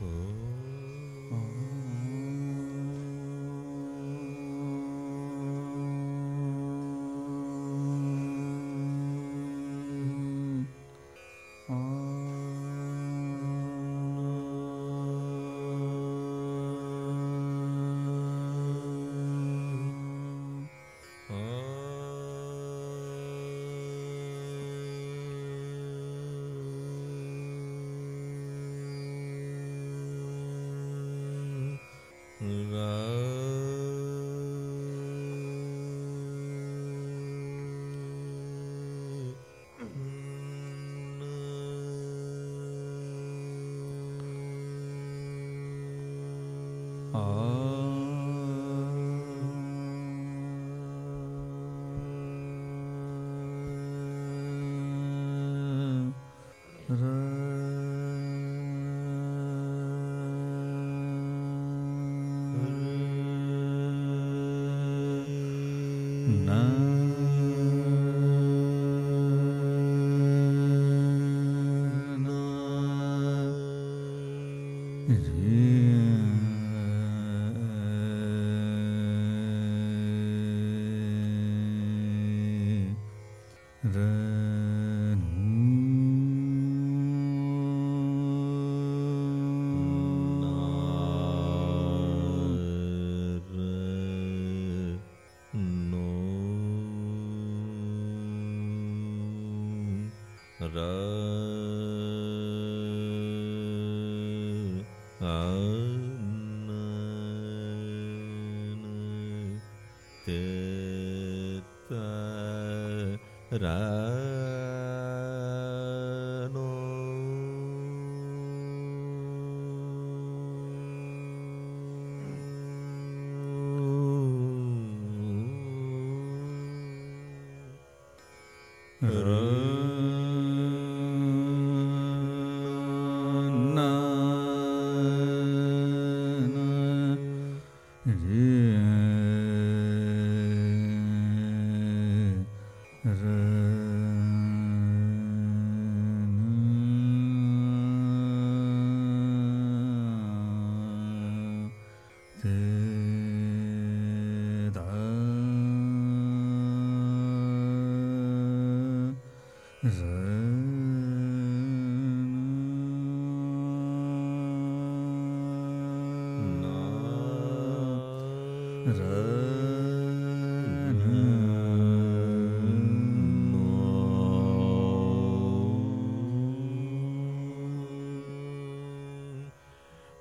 Hmm. अ Mm-hmm.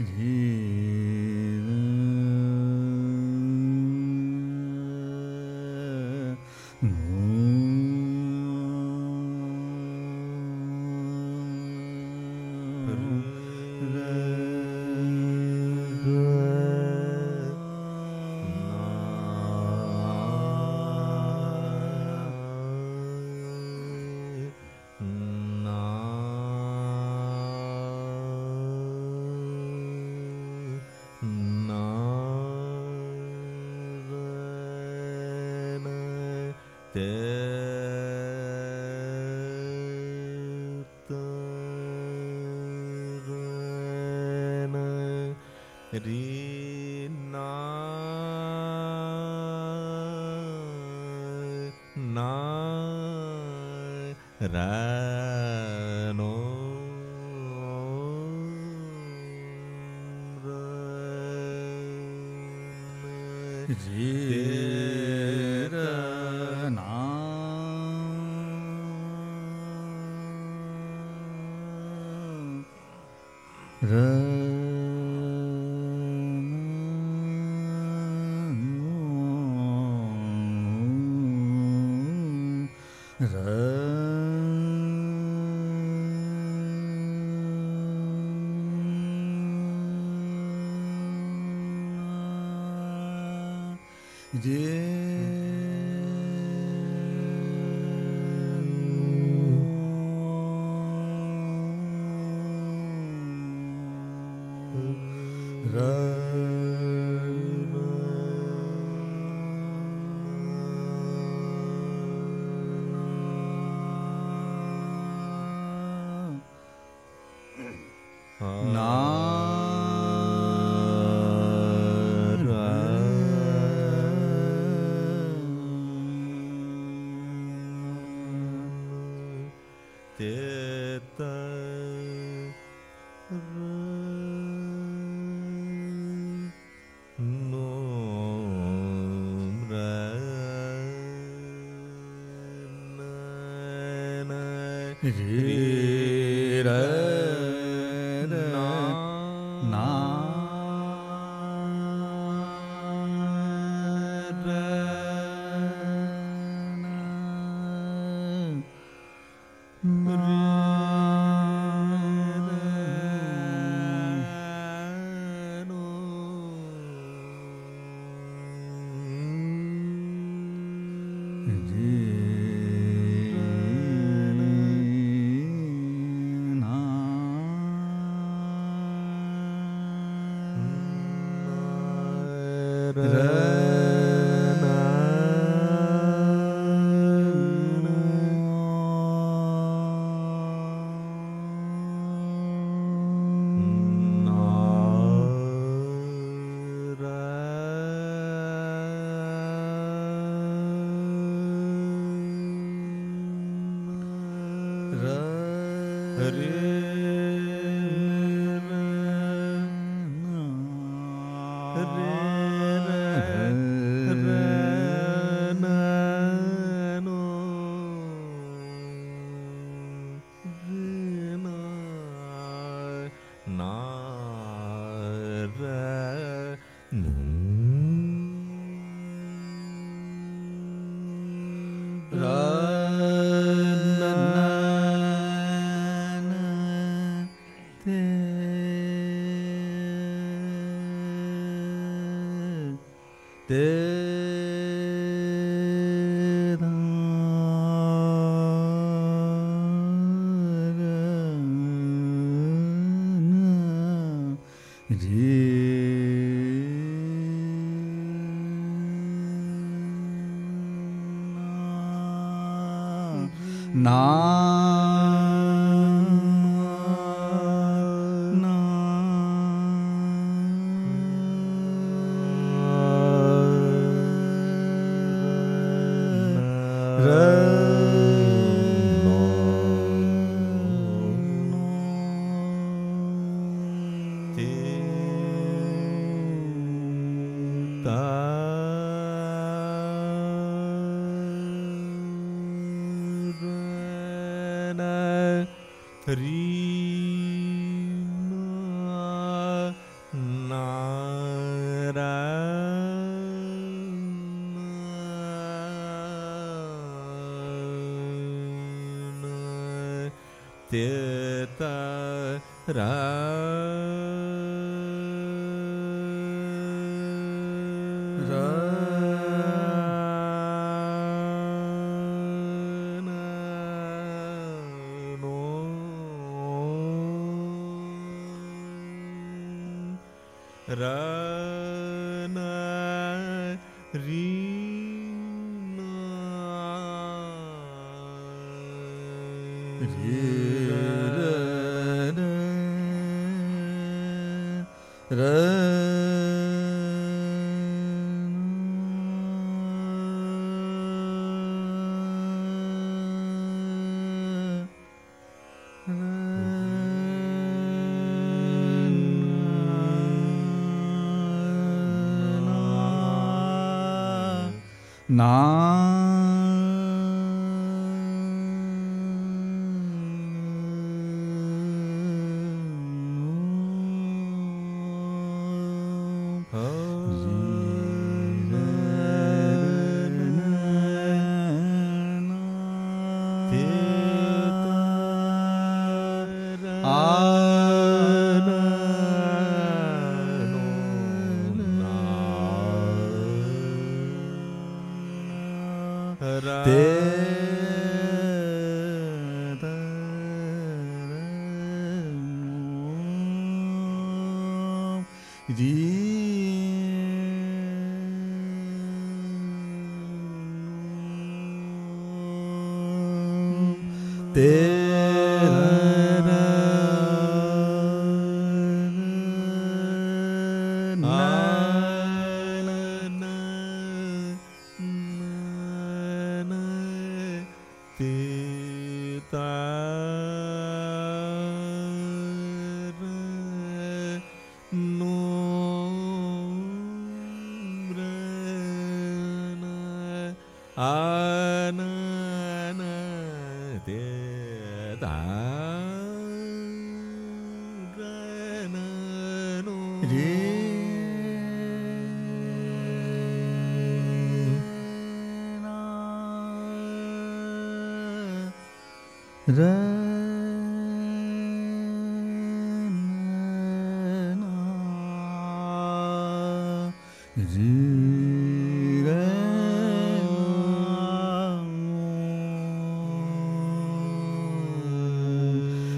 ri na na ra no ra ri ra na ी Oh.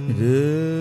Yeah.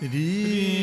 Rina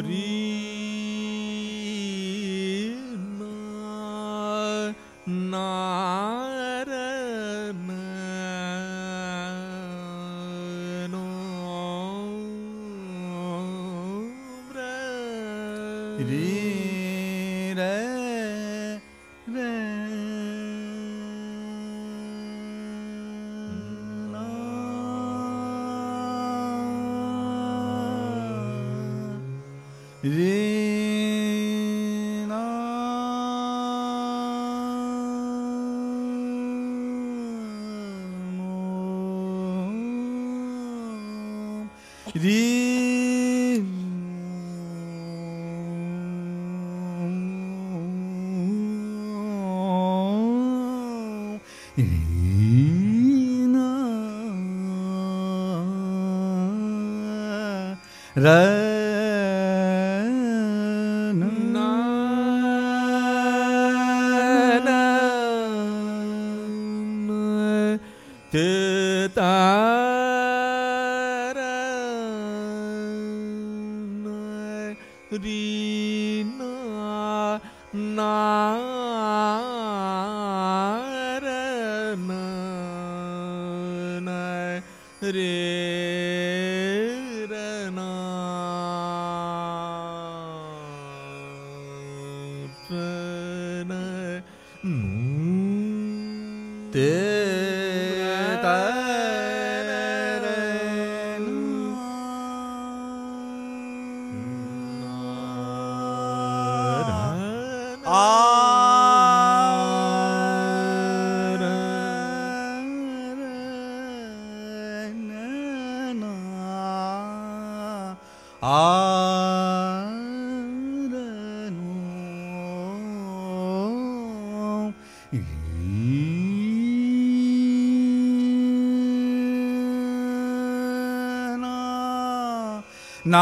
ரி 리 Re Rana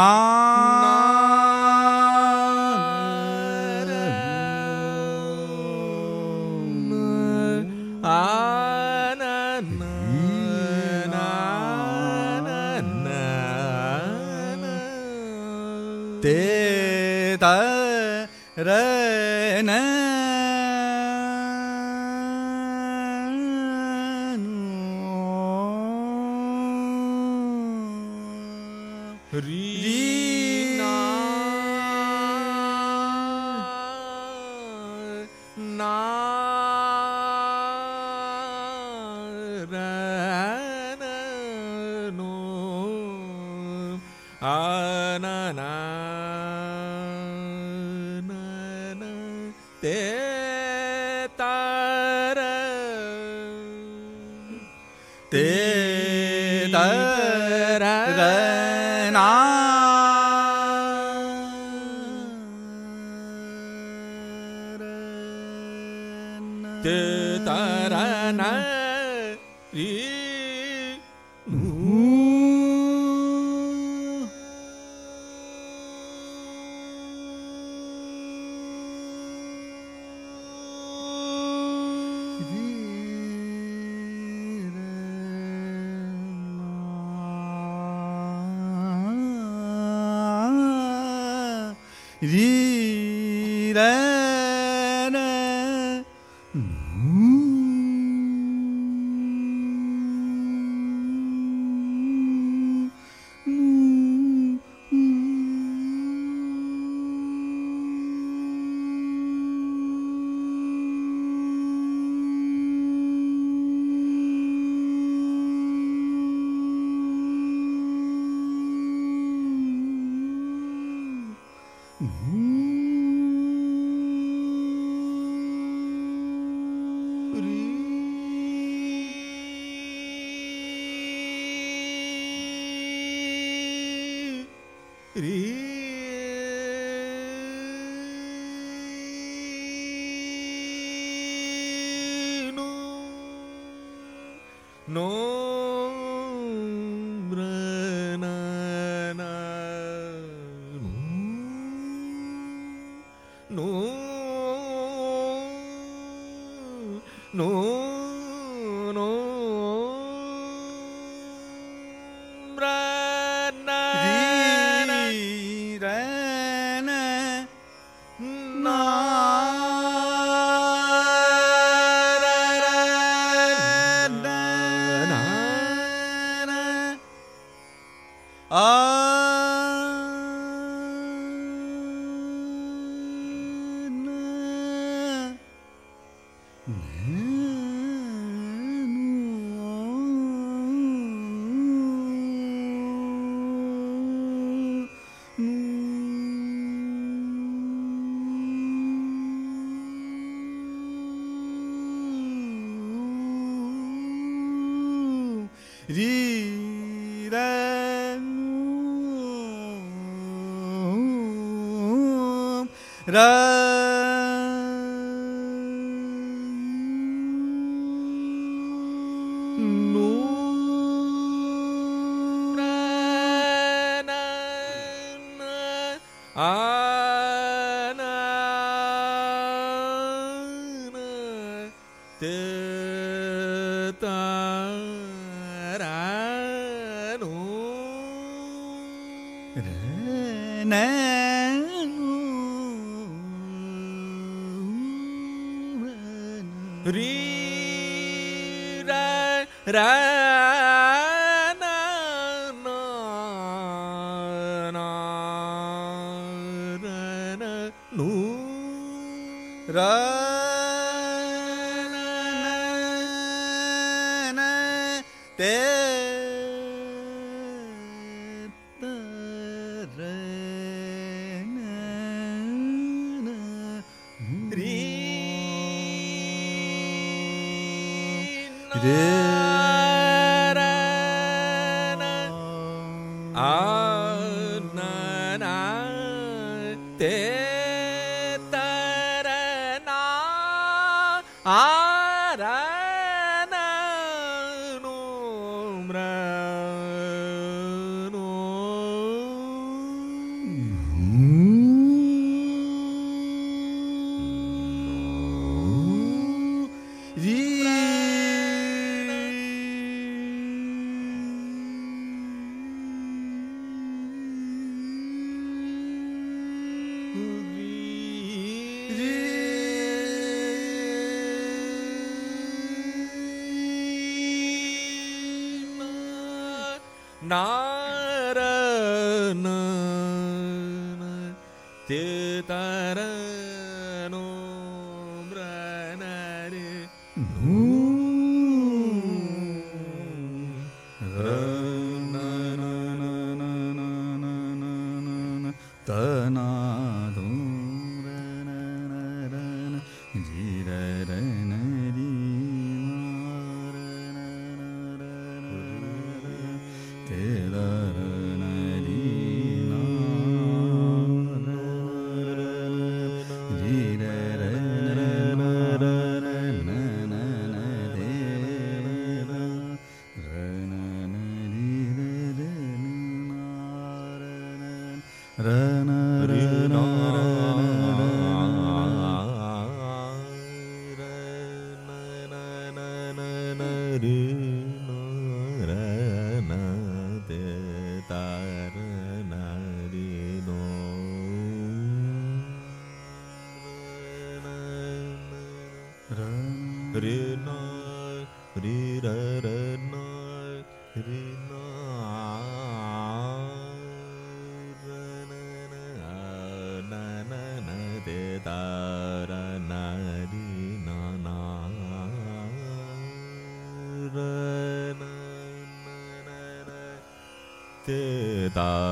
te te ta ra te no na re ra ra. தே தரணா ஆ da